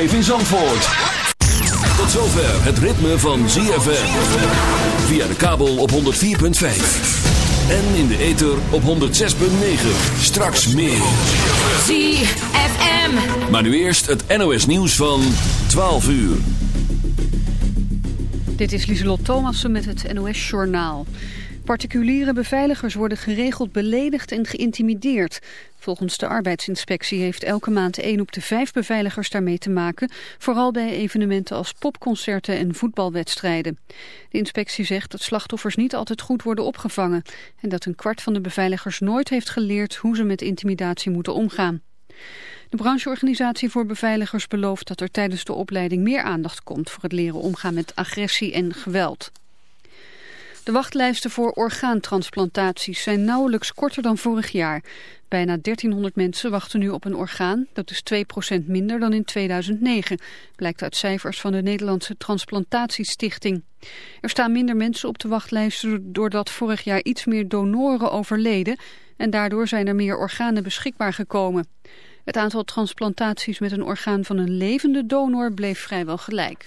live in Zandvoort. Tot zover het ritme van ZFM. Via de kabel op 104.5. En in de ether op 106.9. Straks meer. ZFM. Maar nu eerst het NOS nieuws van 12 uur. Dit is Lieselot Thomassen met het NOS-journaal. Particuliere beveiligers worden geregeld beledigd en geïntimideerd. Volgens de arbeidsinspectie heeft elke maand één op de vijf beveiligers daarmee te maken. Vooral bij evenementen als popconcerten en voetbalwedstrijden. De inspectie zegt dat slachtoffers niet altijd goed worden opgevangen. En dat een kwart van de beveiligers nooit heeft geleerd hoe ze met intimidatie moeten omgaan. De brancheorganisatie voor beveiligers belooft dat er tijdens de opleiding meer aandacht komt voor het leren omgaan met agressie en geweld. De wachtlijsten voor orgaantransplantaties zijn nauwelijks korter dan vorig jaar. Bijna 1300 mensen wachten nu op een orgaan. Dat is 2% minder dan in 2009, blijkt uit cijfers van de Nederlandse Transplantatiestichting. Er staan minder mensen op de wachtlijsten doordat vorig jaar iets meer donoren overleden en daardoor zijn er meer organen beschikbaar gekomen. Het aantal transplantaties met een orgaan van een levende donor bleef vrijwel gelijk.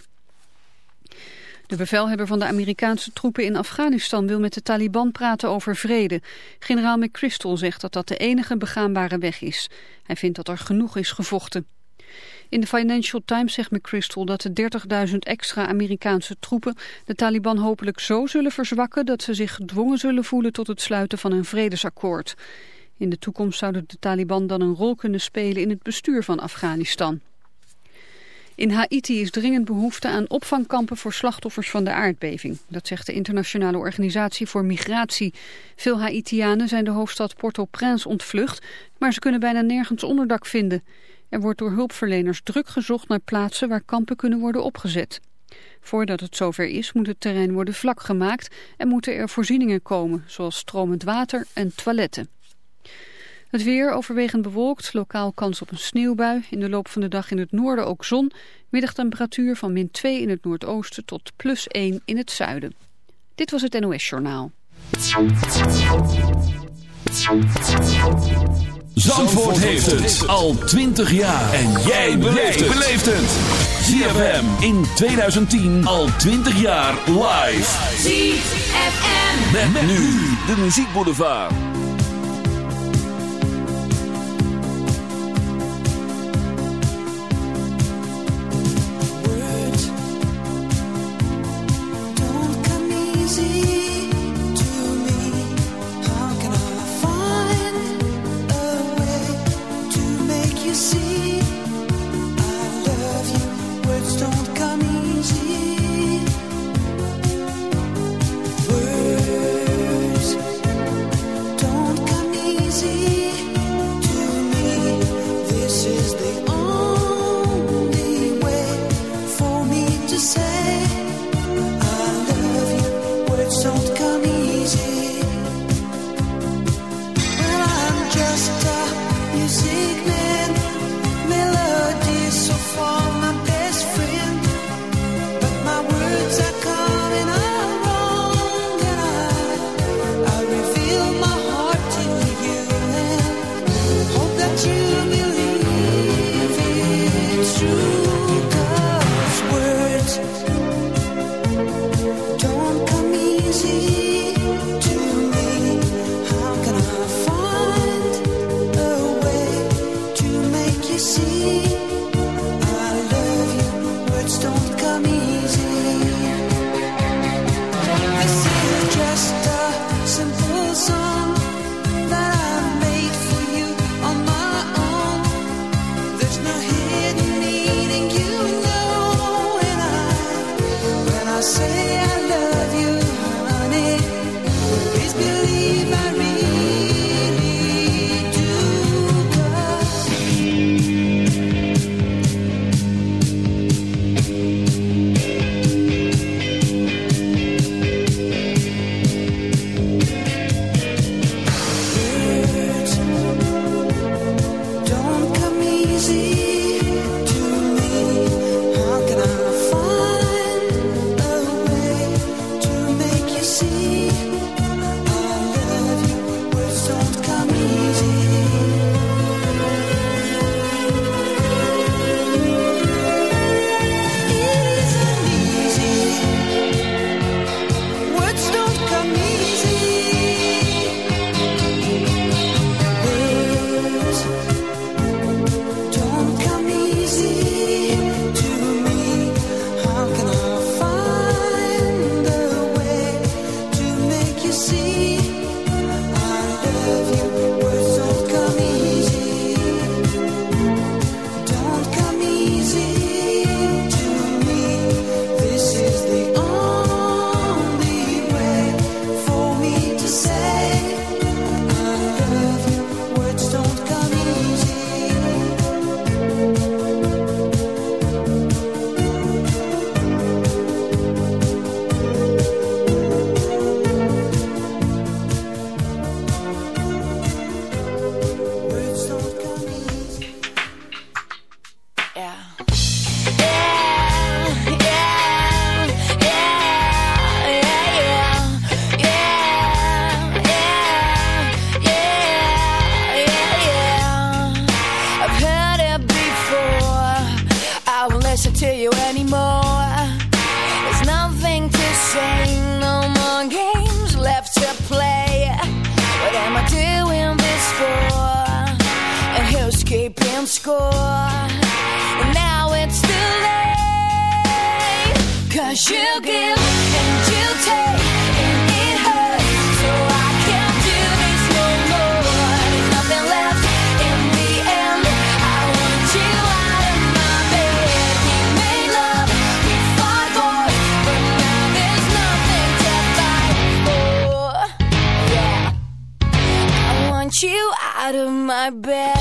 De bevelhebber van de Amerikaanse troepen in Afghanistan wil met de Taliban praten over vrede. Generaal McChrystal zegt dat dat de enige begaanbare weg is. Hij vindt dat er genoeg is gevochten. In de Financial Times zegt McChrystal dat de 30.000 extra Amerikaanse troepen de Taliban hopelijk zo zullen verzwakken dat ze zich gedwongen zullen voelen tot het sluiten van een vredesakkoord. In de toekomst zouden de Taliban dan een rol kunnen spelen in het bestuur van Afghanistan. In Haiti is dringend behoefte aan opvangkampen voor slachtoffers van de aardbeving. Dat zegt de Internationale Organisatie voor Migratie. Veel Haitianen zijn de hoofdstad Port-au-Prince ontvlucht, maar ze kunnen bijna nergens onderdak vinden. Er wordt door hulpverleners druk gezocht naar plaatsen waar kampen kunnen worden opgezet. Voordat het zover is moet het terrein worden vlak gemaakt en moeten er voorzieningen komen, zoals stromend water en toiletten. Het weer overwegend bewolkt, lokaal kans op een sneeuwbui. In de loop van de dag in het noorden ook zon. Middagtemperatuur van min 2 in het noordoosten tot plus 1 in het zuiden. Dit was het NOS Journaal. Zandvoort heeft het al 20 jaar. En jij beleeft het. ZFM in 2010 al 20 jaar live. ZFM. Met, nu de muziekboulevard. Words my bed.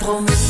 patron.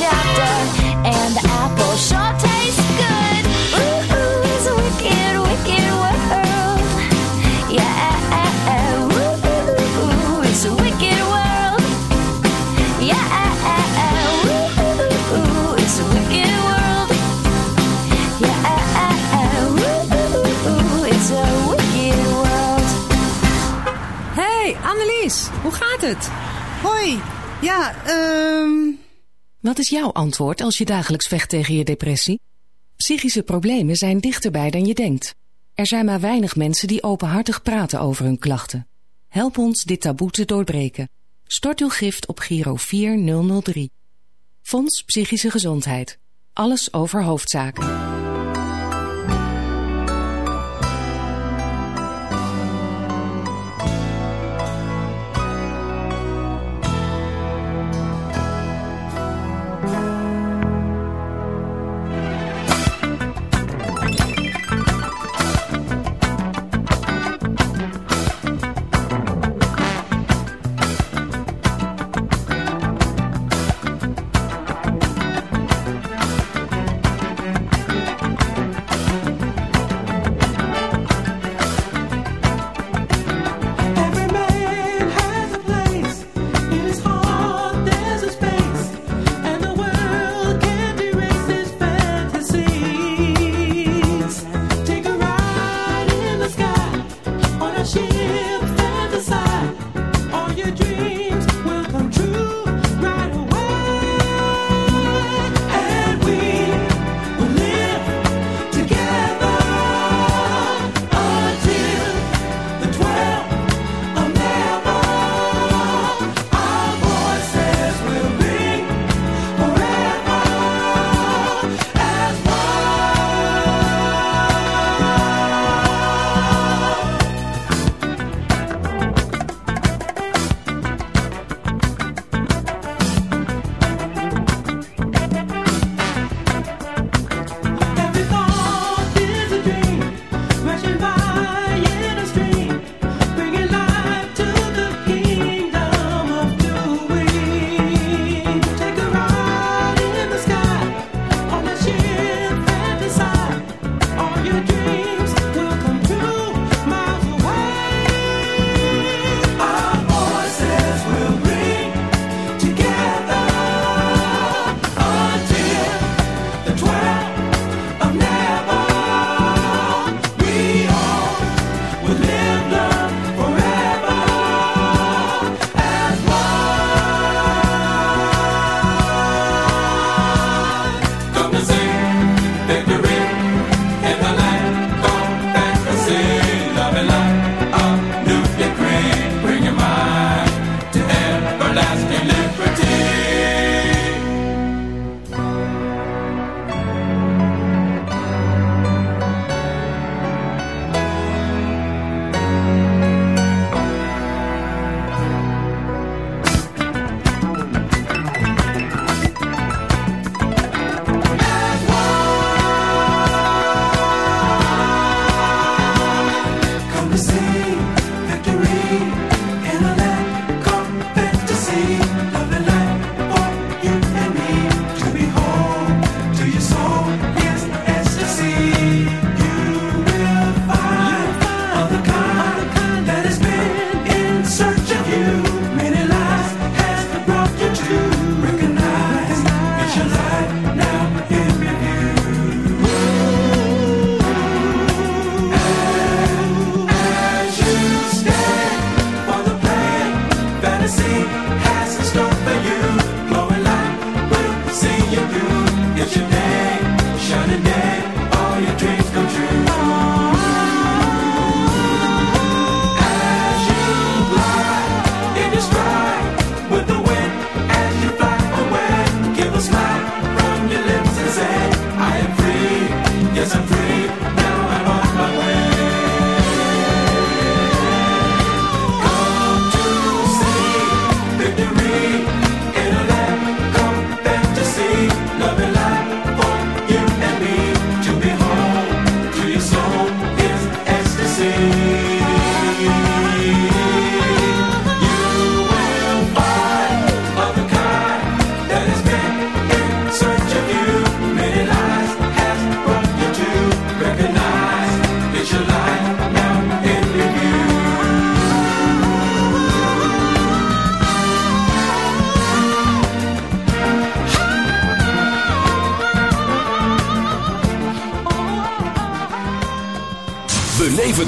chapter, and the apple sure tastes good. Ooh, ooh, it's a wicked, wicked world. Yeah, ooh, ooh, it's a wicked world. Yeah, ooh, ooh, it's a wicked world. Yeah, ooh, ooh, it's a wicked world. Hey, Annelies, hoe gaat het? Hoi. Ja, ehm... Wat is jouw antwoord als je dagelijks vecht tegen je depressie? Psychische problemen zijn dichterbij dan je denkt. Er zijn maar weinig mensen die openhartig praten over hun klachten. Help ons dit taboe te doorbreken. Stort uw gift op Giro 4003. Fonds Psychische Gezondheid. Alles over hoofdzaken.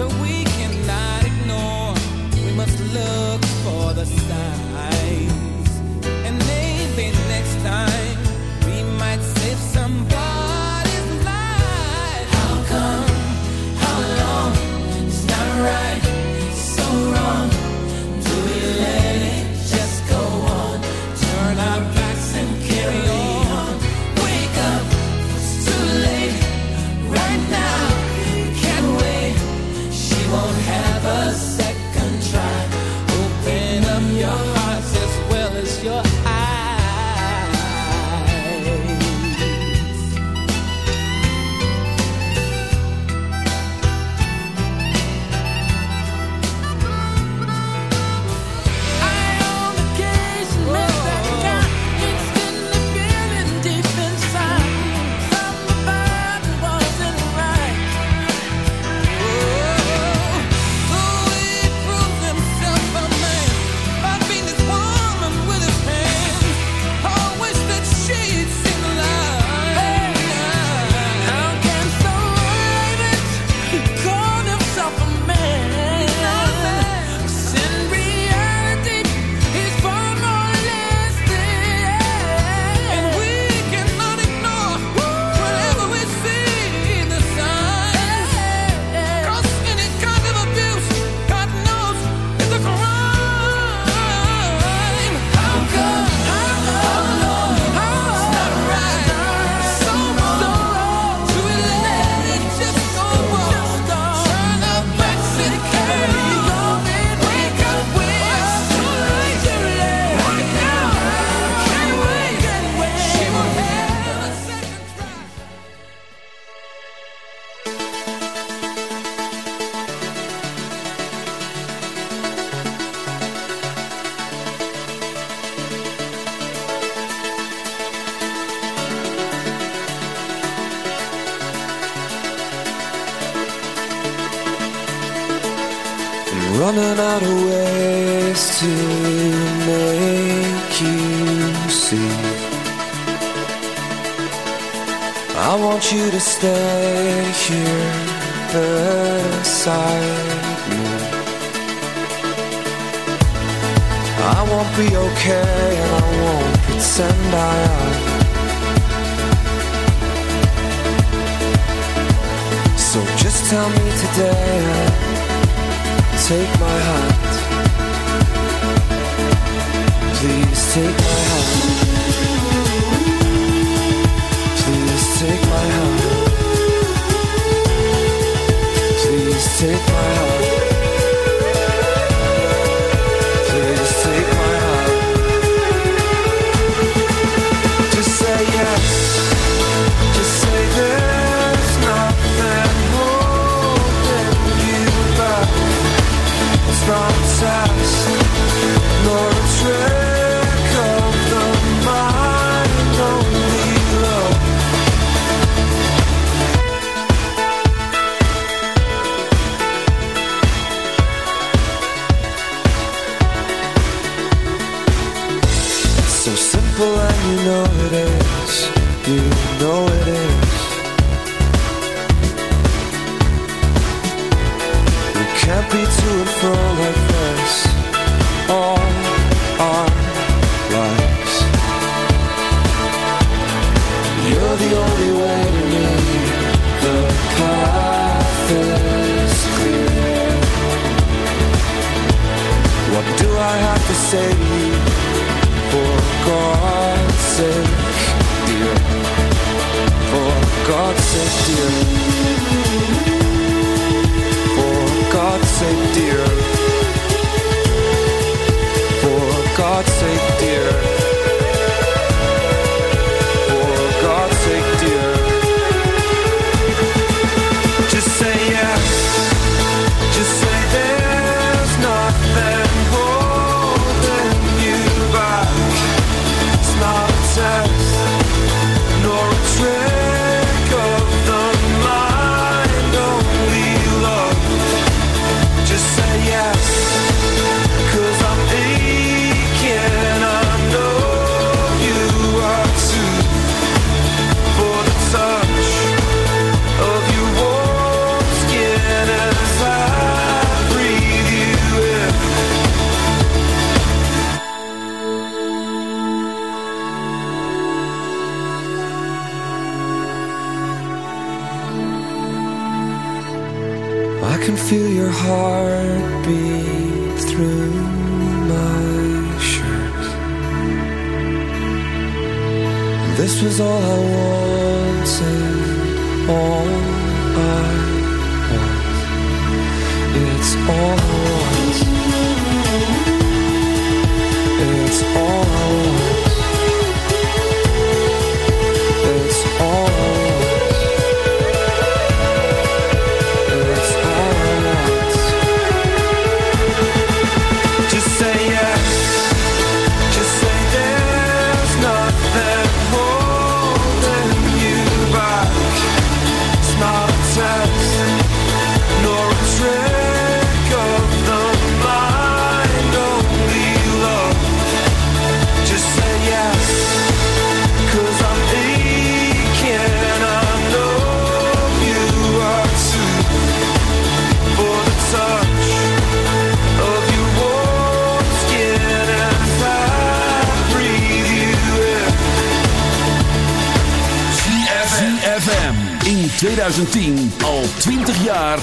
so we cannot ignore. We must love.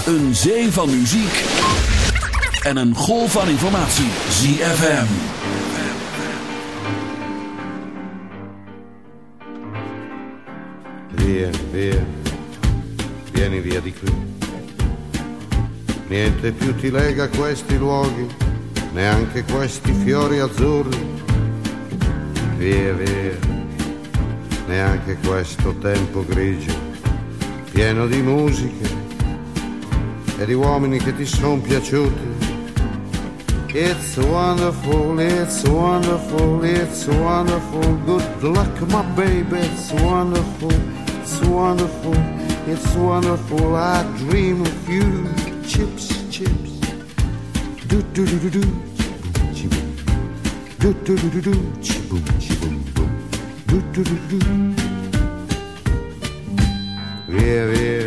Een zee van muziek en een golf van informatie. ZFM. Via, via. Vieni via di qui. Niente più ti lega a questi luoghi, neanche questi fiori azzurri. Via, via. Neanche questo tempo grigio, pieno di musiche. di uomini che ti sono piaciuti. It's wonderful, it's wonderful, it's wonderful. Good luck, my baby, it's wonderful, it's wonderful, it's wonderful. I dream of you. Chips, chips. Do do do do do. Chiboom. Do do do do do. Chiboom, chiboom, boom. Do do do do. Yeah, yeah.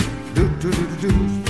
Do do do do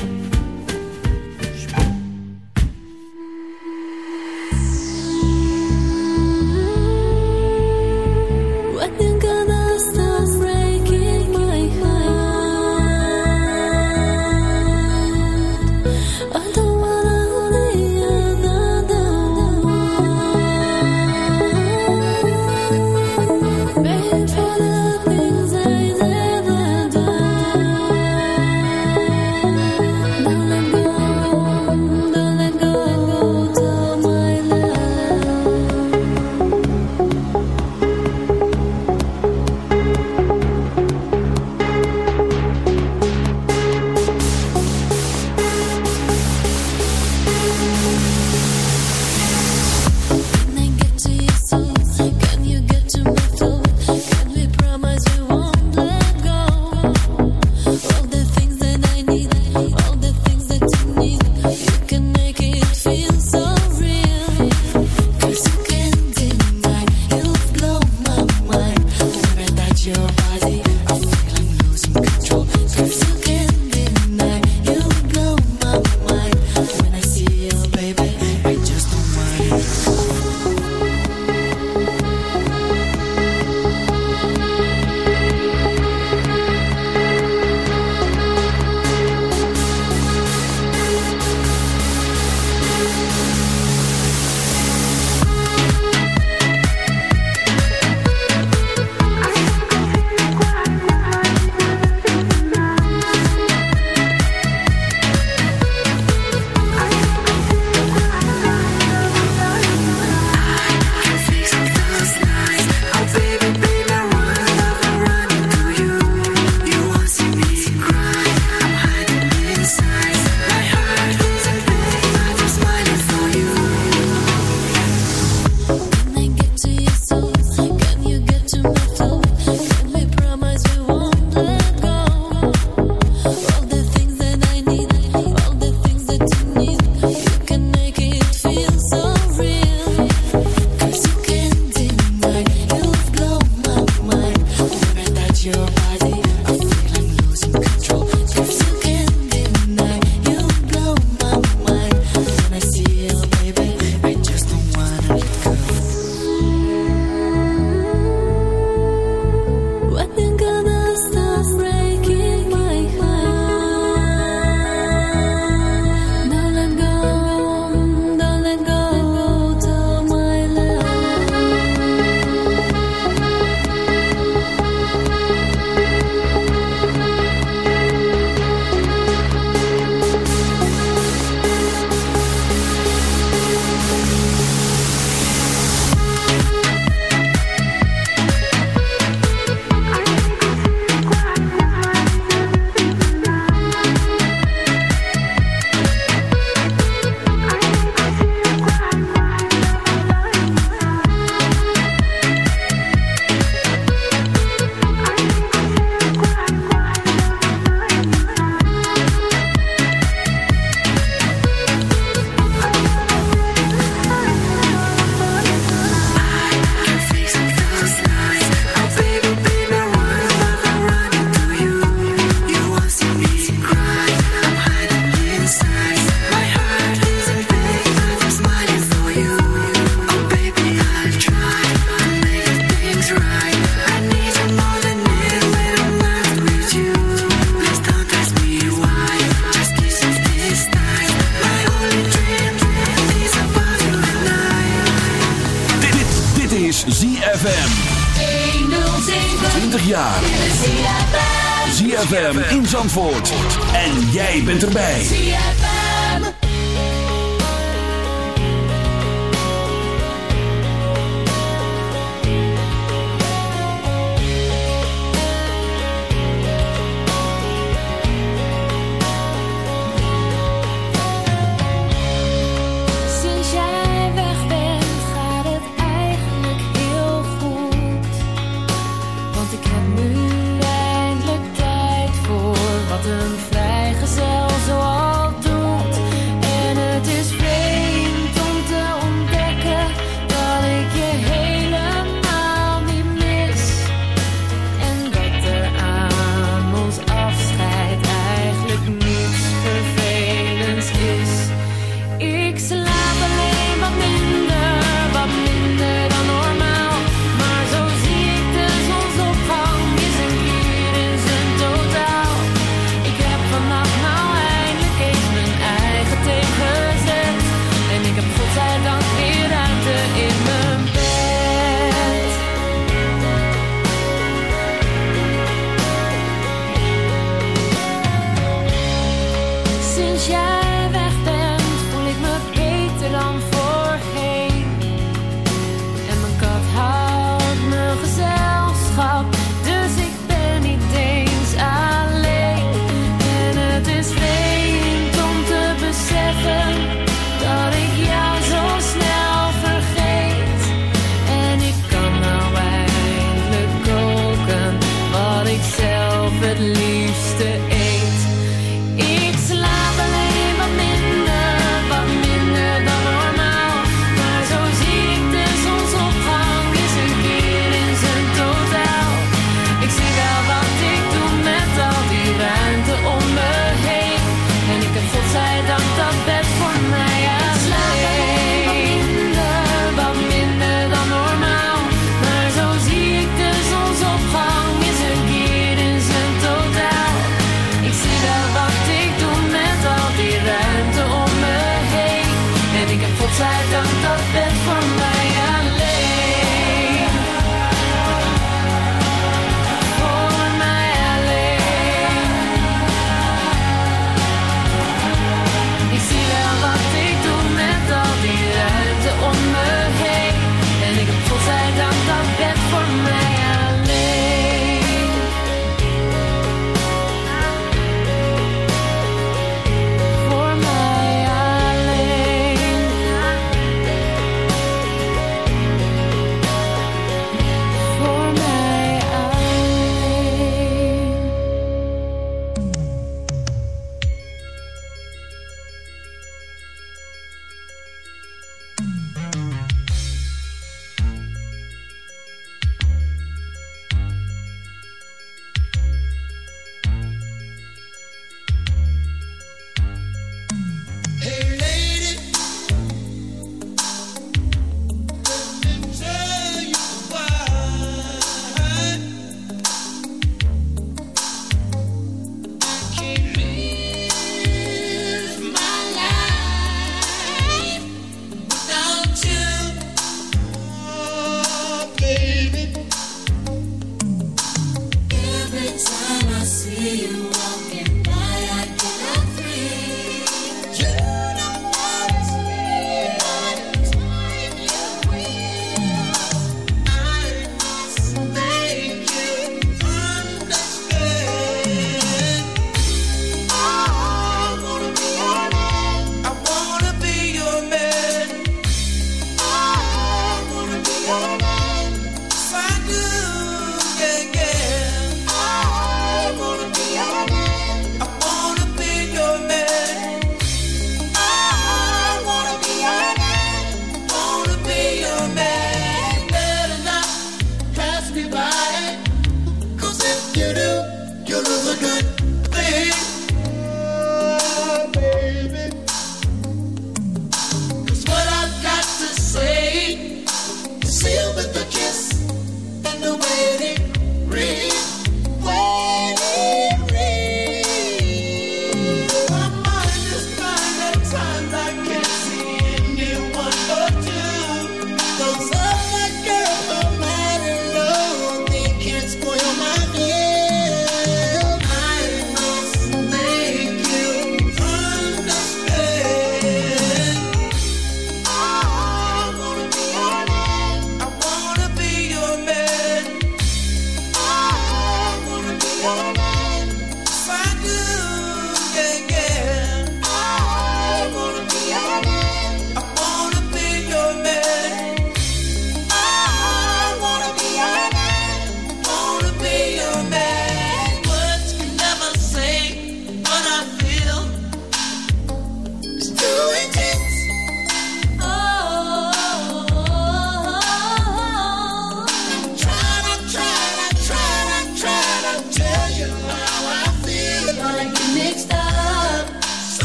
seal with the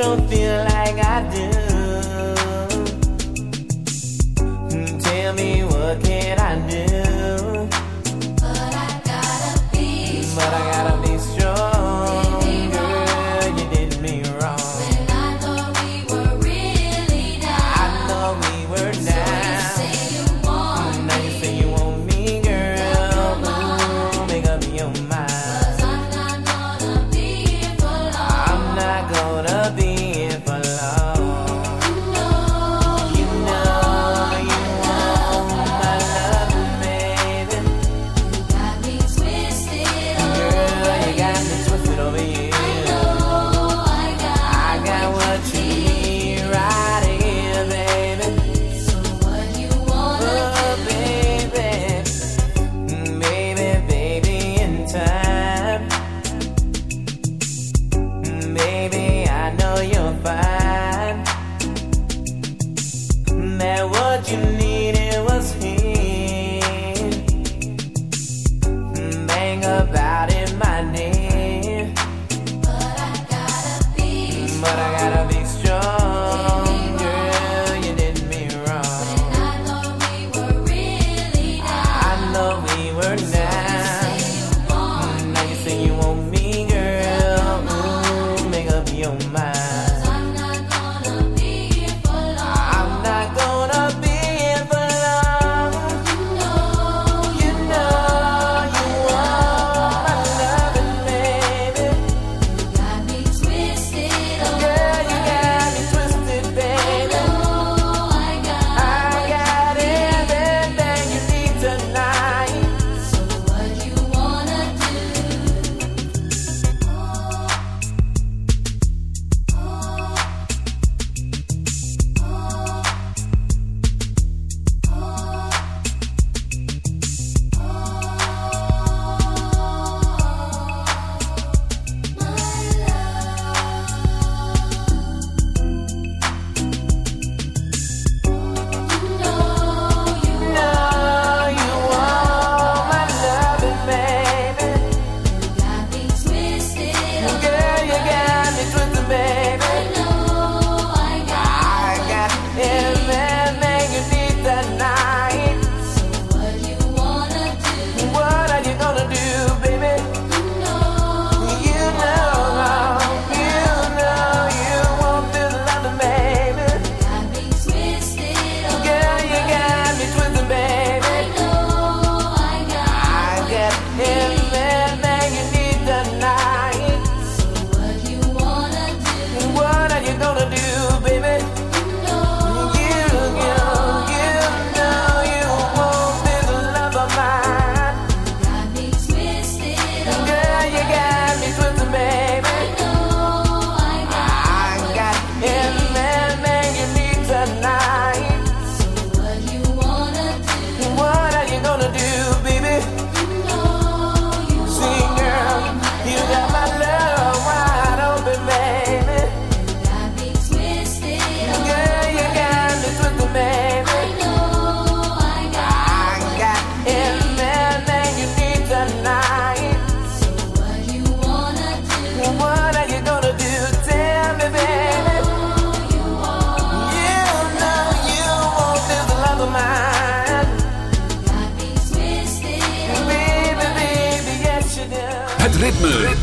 don't feel like I do.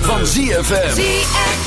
van ZFM.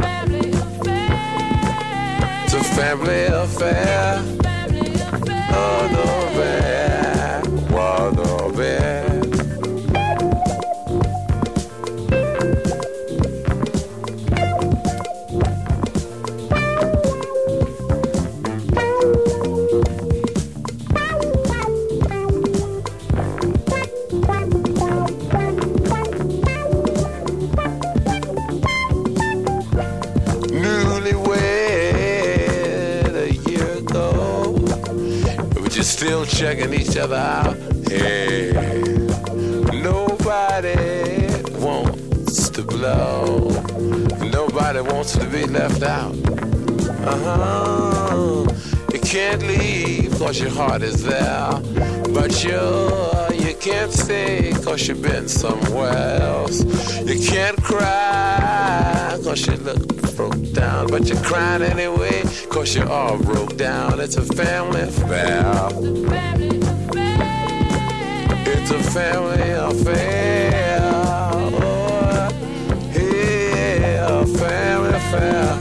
family affair. Checking each other out. Hey, nobody wants to blow. Nobody wants to be left out. Uh-huh. You can't leave cause your heart is there. But you, you can't stay cause you've been somewhere else. You can't cry cause you look broke down. But you're crying anyway cause you're all broke down. It's a family affair. It's a family affair. Oh, yeah, a family affair.